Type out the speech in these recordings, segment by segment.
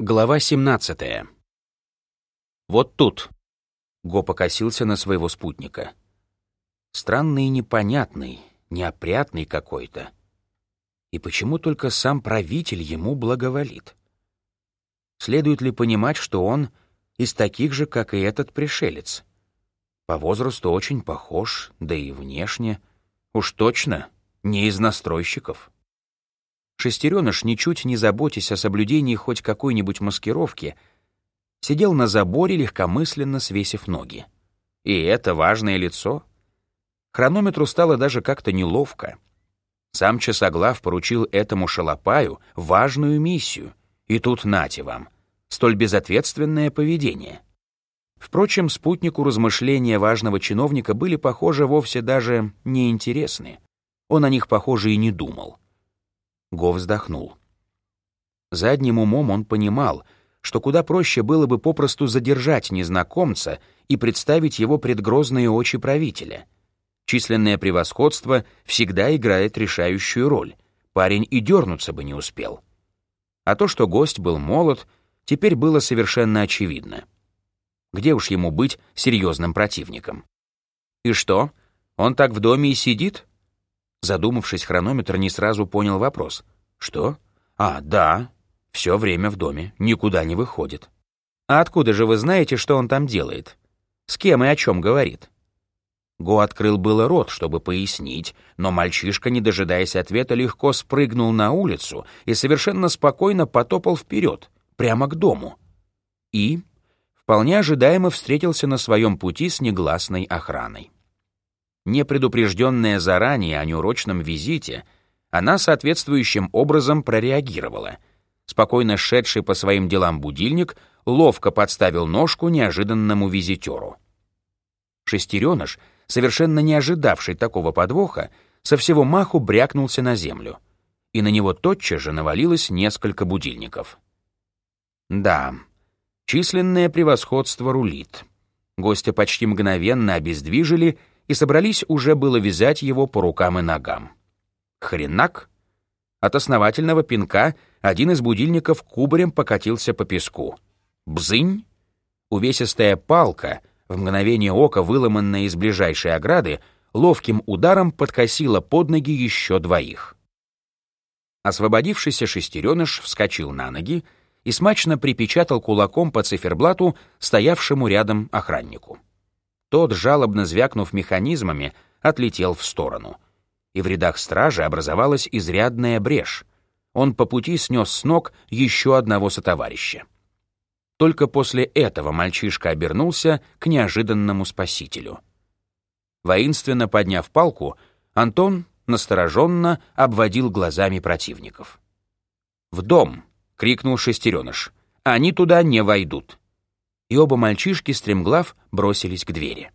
Глава 17. Вот тут. Го покосился на своего спутника. Странный и непонятный, неопрятный какой-то. И почему только сам правитель ему благоволит? Следует ли понимать, что он из таких же, как и этот пришелец? По возрасту очень похож, да и внешне. Уж точно не из настройщиков. Шестереныш, ничуть не заботясь о соблюдении хоть какой-нибудь маскировки, сидел на заборе, легкомысленно свесив ноги. И это важное лицо. Хронометру стало даже как-то неловко. Сам Часоглав поручил этому шалопаю важную миссию, и тут нате вам, столь безответственное поведение. Впрочем, спутнику размышления важного чиновника были, похоже, вовсе даже неинтересны. Он о них, похоже, и не думал. Го вздохнул. Задним умом он понимал, что куда проще было бы попросту задержать незнакомца и представить его пред грозные очи правителя. Численное превосходство всегда играет решающую роль. Парень и дернуться бы не успел. А то, что гость был молод, теперь было совершенно очевидно. Где уж ему быть серьезным противником? И что, он так в доме и сидит? Задумавшись, хронометр не сразу понял вопрос. «Что? А, да. Все время в доме, никуда не выходит». «А откуда же вы знаете, что он там делает? С кем и о чем говорит?» Го открыл было рот, чтобы пояснить, но мальчишка, не дожидаясь ответа, легко спрыгнул на улицу и совершенно спокойно потопал вперед, прямо к дому. И, вполне ожидаемо, встретился на своем пути с негласной охраной. Не предупрежденная заранее о неурочном визите, она соответствующим образом прореагировала. Спокойно шедший по своим делам будильник ловко подставил ножку неожиданному визитеру. Шестереныш, совершенно не ожидавший такого подвоха, со всего маху брякнулся на землю, и на него тотчас же навалилось несколько будильников. Да, численное превосходство рулит. Гостя почти мгновенно обездвижили — и собрались уже было вязать его по рукам и ногам. Хренак! От основательного пинка один из будильников кубарем покатился по песку. Бзынь! Увесистая палка, в мгновение ока выломанная из ближайшей ограды, ловким ударом подкосила под ноги еще двоих. Освободившийся шестереныш вскочил на ноги и смачно припечатал кулаком по циферблату стоявшему рядом охраннику. Тот, жалобно звякнув механизмами, отлетел в сторону. И в рядах стражи образовалась изрядная брешь. Он по пути снес с ног еще одного сотоварища. Только после этого мальчишка обернулся к неожиданному спасителю. Воинственно подняв палку, Антон настороженно обводил глазами противников. «В дом!» — крикнул шестереныш. «Они туда не войдут!» И оба мальчишки стремглав бросились к двери.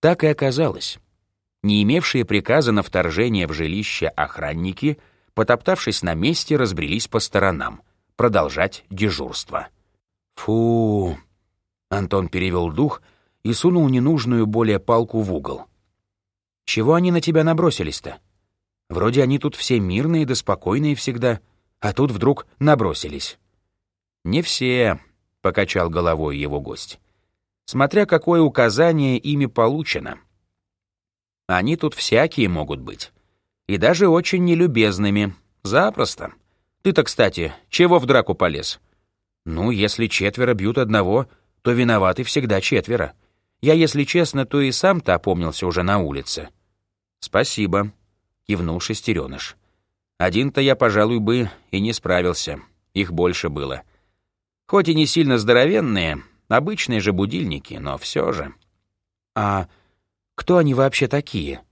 Так и оказалось. Не имевшие приказа на вторжение в жилище охранники, потоптавшись на месте, разбрелись по сторонам, продолжать дежурство. «Фу!» Антон перевел дух и сунул ненужную более палку в угол. «Чего они на тебя набросились-то? Вроде они тут все мирные да спокойные всегда, а тут вдруг набросились». «Не все», покачал головой его гость. Смотря какое указание ими получено. Они тут всякие могут быть. И даже очень нелюбезными. Запросто. Ты-то, кстати, чего в драку полез? Ну, если четверо бьют одного, то виноваты всегда четверо. Я, если честно, то и сам-то опомнился уже на улице. Спасибо, кивнул шестереныш. Один-то я, пожалуй, бы и не справился. Их больше было. — Хоть и не сильно здоровенные, обычные же будильники, но все же. А кто они вообще такие?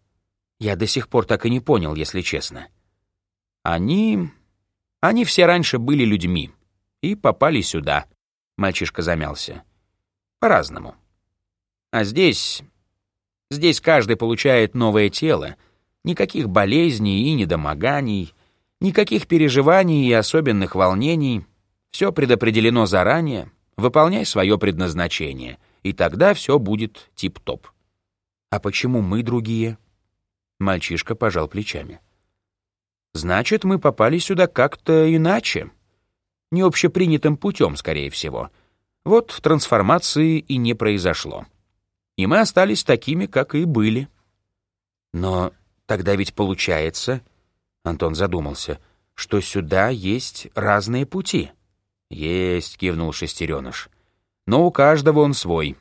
Я до сих пор так и не понял, если честно. Они... Они все раньше были людьми и попали сюда. Мальчишка замялся. По-разному. А здесь... Здесь каждый получает новое тело. Никаких болезней и недомоганий, никаких переживаний и особенных волнений — все предопределено заранее, выполняй свое предназначение, и тогда все будет тип-топ. А почему мы другие? Мальчишка пожал плечами. Значит, мы попали сюда как-то иначе. не общепринятым путем, скорее всего. Вот трансформации и не произошло. И мы остались такими, как и были. Но тогда ведь получается, Антон задумался, что сюда есть разные пути. Есть, кивнул шестереныш. Но у каждого он свой.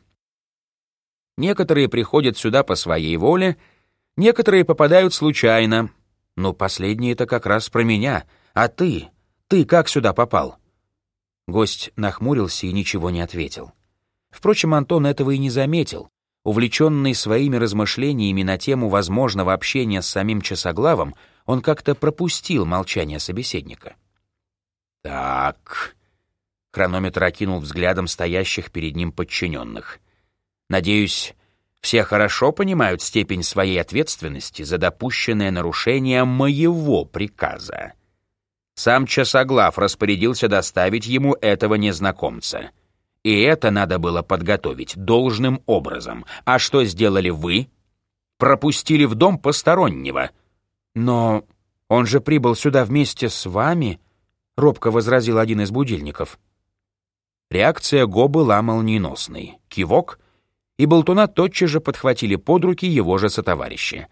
Некоторые приходят сюда по своей воле, некоторые попадают случайно. Но последнее это как раз про меня. А ты? Ты как сюда попал? Гость нахмурился и ничего не ответил. Впрочем, Антон этого и не заметил. Увлеченный своими размышлениями на тему возможного общения с самим Часоглавом, он как-то пропустил молчание собеседника. «Так...» — хронометр окинул взглядом стоящих перед ним подчиненных. «Надеюсь, все хорошо понимают степень своей ответственности за допущенное нарушение моего приказа. Сам Часоглав распорядился доставить ему этого незнакомца». И это надо было подготовить должным образом. А что сделали вы? Пропустили в дом постороннего. Но он же прибыл сюда вместе с вами, робко возразил один из будильников. Реакция Го была молниеносной. Кивок, и болтуна тотчас же подхватили под руки его же сотоварищи.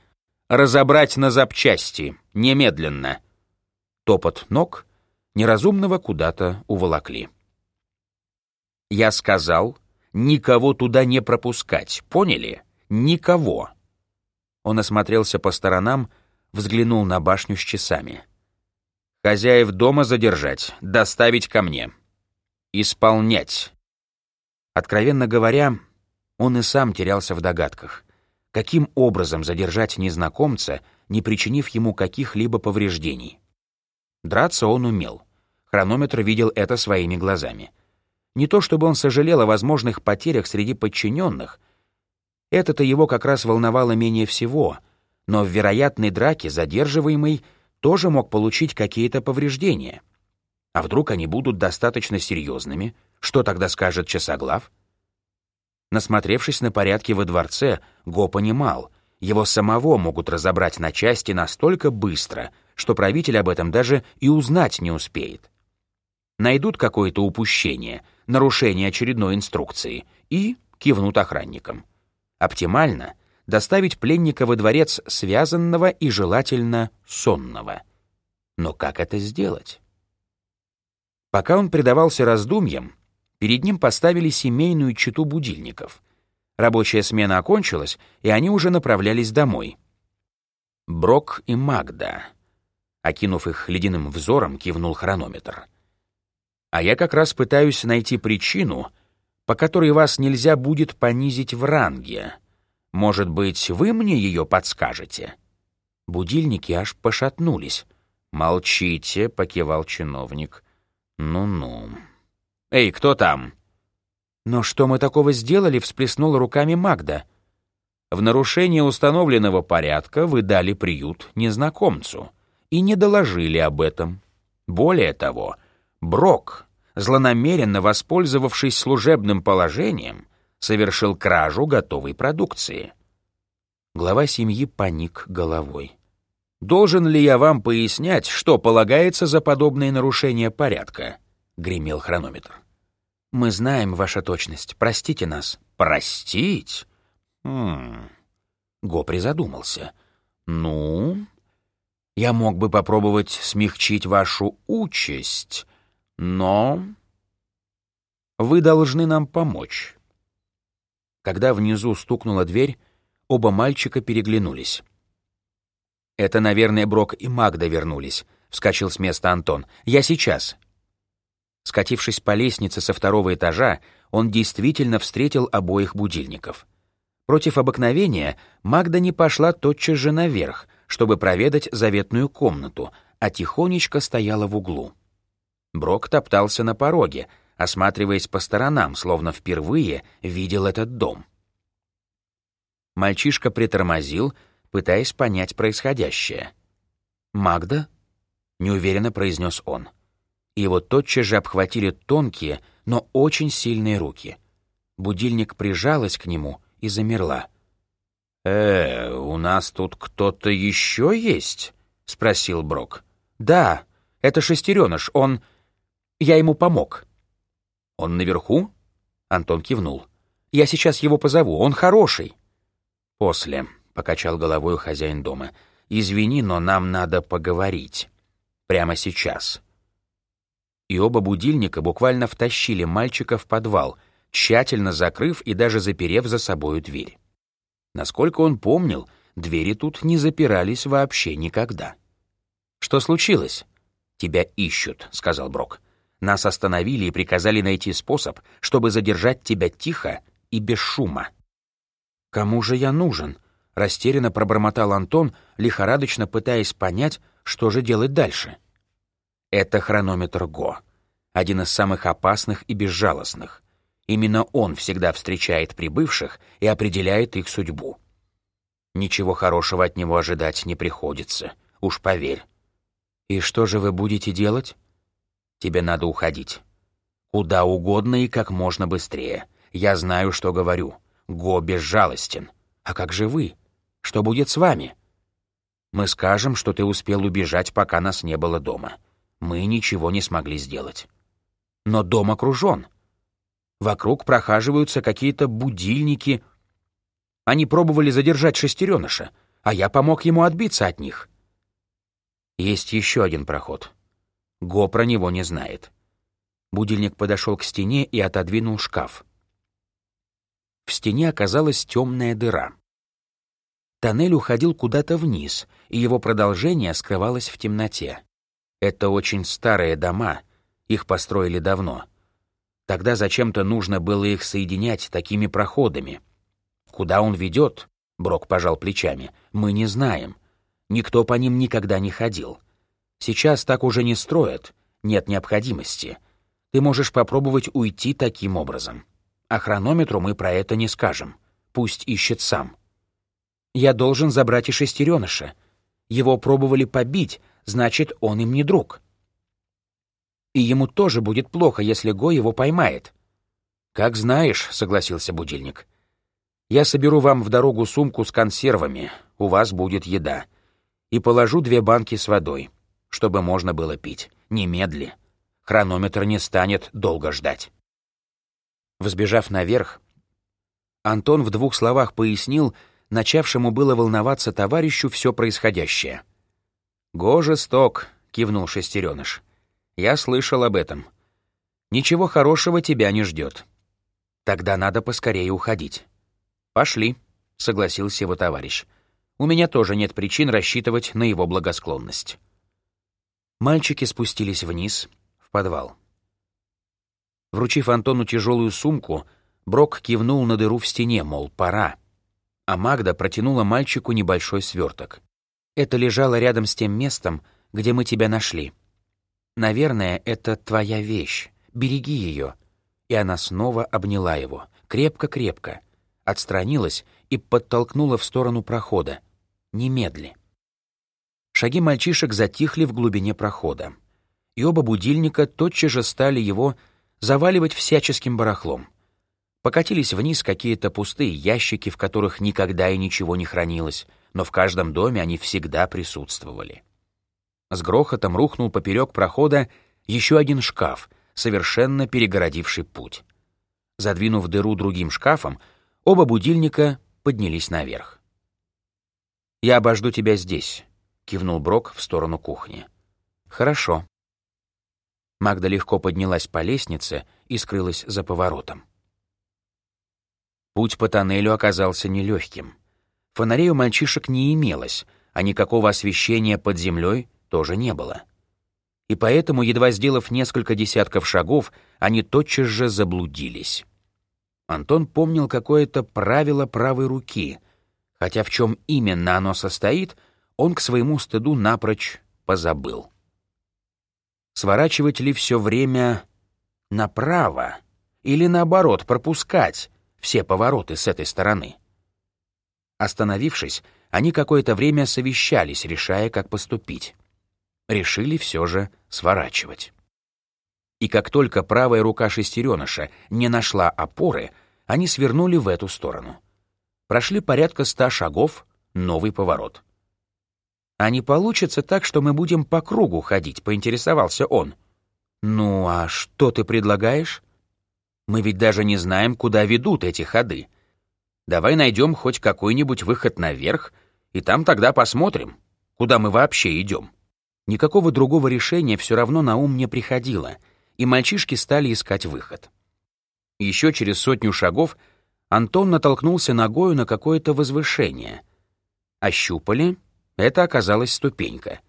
«Разобрать на запчасти! Немедленно!» Топот ног неразумного куда-то уволокли. Я сказал, никого туда не пропускать, поняли? Никого. Он осмотрелся по сторонам, взглянул на башню с часами. Хозяев дома задержать, доставить ко мне. Исполнять. Откровенно говоря, он и сам терялся в догадках. Каким образом задержать незнакомца, не причинив ему каких-либо повреждений? Драться он умел. Хронометр видел это своими глазами. Не то чтобы он сожалел о возможных потерях среди подчиненных. Это-то его как раз волновало менее всего, но в вероятной драке задерживаемый тоже мог получить какие-то повреждения. А вдруг они будут достаточно серьезными? Что тогда скажет часоглав? Насмотревшись на порядки во дворце, Го понимал, его самого могут разобрать на части настолько быстро, что правитель об этом даже и узнать не успеет. Найдут какое-то упущение — нарушение очередной инструкции и кивнут охранникам. Оптимально доставить пленника во дворец связанного и желательно сонного. Но как это сделать? Пока он предавался раздумьям, перед ним поставили семейную читу будильников. Рабочая смена окончилась, и они уже направлялись домой. Брок и Магда. Окинув их ледяным взором, кивнул хронометр — а я как раз пытаюсь найти причину, по которой вас нельзя будет понизить в ранге. Может быть, вы мне ее подскажете?» Будильники аж пошатнулись. «Молчите», — покивал чиновник. «Ну-ну». «Эй, кто там?» «Но что мы такого сделали?» — всплеснула руками Магда. «В нарушение установленного порядка вы дали приют незнакомцу и не доложили об этом. Более того, — Брок, злонамеренно воспользовавшись служебным положением, совершил кражу готовой продукции. Глава семьи поник головой. «Должен ли я вам пояснять, что полагается за подобные нарушения порядка?» — гремел хронометр. «Мы знаем, ваша точность. Простите нас». «Простить?» «Хм...» Го призадумался. «Ну...» «Я мог бы попробовать смягчить вашу участь, но вы должны нам помочь. Когда внизу стукнула дверь, оба мальчика переглянулись. «Это, наверное, Брок и Магда вернулись», — вскочил с места Антон. «Я сейчас». Скатившись по лестнице со второго этажа, он действительно встретил обоих будильников. Против обыкновения Магда не пошла тотчас же наверх, чтобы проведать заветную комнату, а тихонечко стояла в углу. Брок топтался на пороге, осматриваясь по сторонам, словно впервые видел этот дом. Мальчишка притормозил, пытаясь понять происходящее. «Магда?» — неуверенно произнес он. Его тотчас же обхватили тонкие, но очень сильные руки. Будильник прижалась к нему и замерла. «Э, у нас тут кто-то еще есть?» — спросил Брок. «Да, это шестереныш, он...» Я ему помог». «Он наверху?» Антон кивнул. «Я сейчас его позову, он хороший». «После», — покачал головой хозяин дома. «Извини, но нам надо поговорить. Прямо сейчас». И оба будильника буквально втащили мальчика в подвал, тщательно закрыв и даже заперев за собою дверь. Насколько он помнил, двери тут не запирались вообще никогда. «Что случилось?» «Тебя ищут», — сказал Брок. «Нас остановили и приказали найти способ, чтобы задержать тебя тихо и без шума». «Кому же я нужен?» — растерянно пробормотал Антон, лихорадочно пытаясь понять, что же делать дальше. «Это хронометр Го, один из самых опасных и безжалостных. Именно он всегда встречает прибывших и определяет их судьбу. Ничего хорошего от него ожидать не приходится, уж поверь. И что же вы будете делать? Тебе надо уходить. Куда угодно и как можно быстрее. Я знаю, что говорю. Го безжалостен. А как же вы? Что будет с вами? Мы скажем, что ты успел убежать, пока нас не было дома. Мы ничего не смогли сделать. Но дом окружен. Вокруг прохаживаются какие-то будильники. Они пробовали задержать шестереныша, а я помог ему отбиться от них. Есть еще один проход. Го про него не знает. Будильник подошел к стене и отодвинул шкаф. В стене оказалась темная дыра. Тоннель уходил куда-то вниз, и его продолжение скрывалось в темноте. Это очень старые дома, их построили давно. Тогда зачем-то нужно было их соединять такими проходами. Куда он ведет? Брок пожал плечами. Мы не знаем. Никто по ним никогда не ходил. Сейчас так уже не строят, нет необходимости. Ты можешь попробовать уйти таким образом. А хронометру мы про это не скажем. Пусть ищет сам. Я должен забрать и шестереныша. Его пробовали побить, значит, он им не друг и ему тоже будет плохо, если Го его поймает. «Как знаешь», — согласился будильник. «Я соберу вам в дорогу сумку с консервами, у вас будет еда, и положу две банки с водой, чтобы можно было пить. Немедли. Хронометр не станет долго ждать». Взбежав наверх, Антон в двух словах пояснил, начавшему было волноваться товарищу все происходящее. «Го жесток», — кивнул шестереныш. Я слышал об этом. Ничего хорошего тебя не ждет. Тогда надо поскорее уходить. Пошли, согласился его товарищ. У меня тоже нет причин рассчитывать на его благосклонность. Мальчики спустились вниз, в подвал. Вручив Антону тяжелую сумку, Брок кивнул на дыру в стене, мол, пора. А Магда протянула мальчику небольшой сверток. Это лежало рядом с тем местом, где мы тебя нашли. Наверное, это твоя вещь. Береги ее. И она снова обняла его, крепко-крепко, отстранилась и подтолкнула в сторону прохода. Немедли. Шаги мальчишек затихли в глубине прохода, и оба будильника тотчас же стали его заваливать всяческим барахлом. Покатились вниз какие-то пустые ящики, в которых никогда и ничего не хранилось, но в каждом доме они всегда присутствовали. С грохотом рухнул поперек прохода еще один шкаф, совершенно перегородивший путь. Задвинув дыру другим шкафом, оба будильника поднялись наверх. «Я обожду тебя здесь», — кивнул Брок в сторону кухни. «Хорошо». Магда легко поднялась по лестнице и скрылась за поворотом. Путь по тоннелю оказался нелегким. Фонарей у мальчишек не имелось, а никакого освещения под землей тоже не было. И поэтому, едва сделав несколько десятков шагов, они тотчас же заблудились. Антон помнил какое-то правило правой руки, хотя в чем именно оно состоит, он к своему стыду напрочь позабыл. Сворачивать ли все время направо или наоборот пропускать все повороты с этой стороны? Остановившись, они какое-то время совещались, решая, как поступить решили все же сворачивать. И как только правая рука шестереныша не нашла опоры, они свернули в эту сторону. Прошли порядка ста шагов, новый поворот. «А не получится так, что мы будем по кругу ходить?» — поинтересовался он. «Ну, а что ты предлагаешь? Мы ведь даже не знаем, куда ведут эти ходы. Давай найдем хоть какой-нибудь выход наверх, и там тогда посмотрим, куда мы вообще идем». Никакого другого решения все равно на ум не приходило, и мальчишки стали искать выход. Еще через сотню шагов Антон натолкнулся ногою на какое-то возвышение. Ощупали — это оказалась ступенька.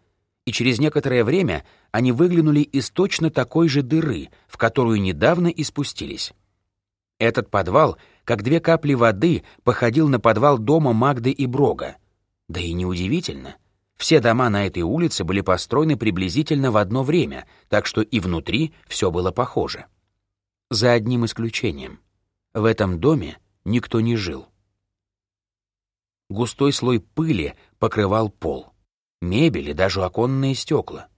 И через некоторое время они выглянули из точно такой же дыры, в которую недавно и спустились. Этот подвал, как две капли воды, походил на подвал дома Магды и Брога. Да и неудивительно — все дома на этой улице были построены приблизительно в одно время, так что и внутри все было похоже. За одним исключением. В этом доме никто не жил. Густой слой пыли покрывал пол, мебели, даже оконные стекла.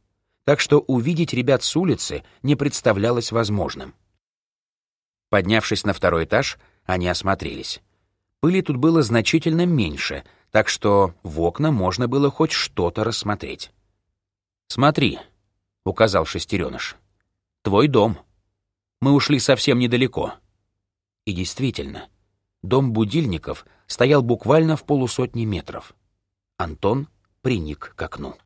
Так что увидеть ребят с улицы не представлялось возможным. Поднявшись на второй этаж, они осмотрелись. Пыли тут было значительно меньше — так что в окна можно было хоть что-то рассмотреть. «Смотри», — указал шестереныш, — «твой дом. Мы ушли совсем недалеко». И действительно, дом будильников стоял буквально в полусотни метров. Антон приник к окну.